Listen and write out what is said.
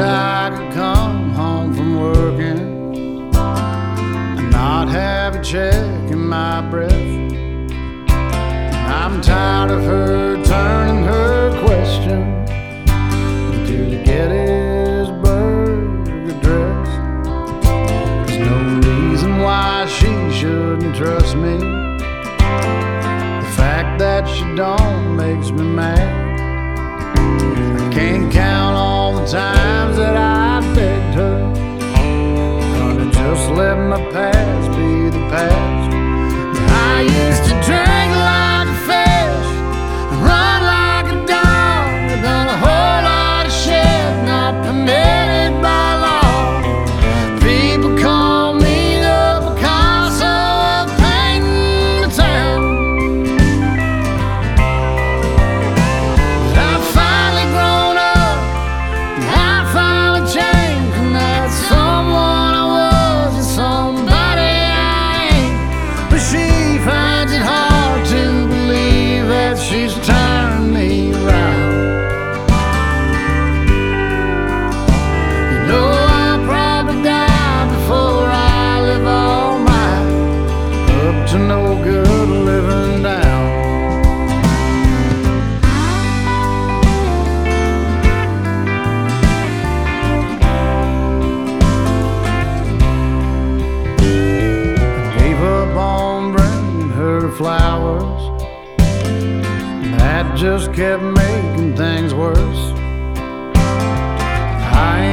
I could come home from working and not have a check in my breath. I'm tired of her turning her question into the Gettysburg Address. There's no reason why she shouldn't trust me. The fact that she don't makes me mad. flowers that just kept making things worse. I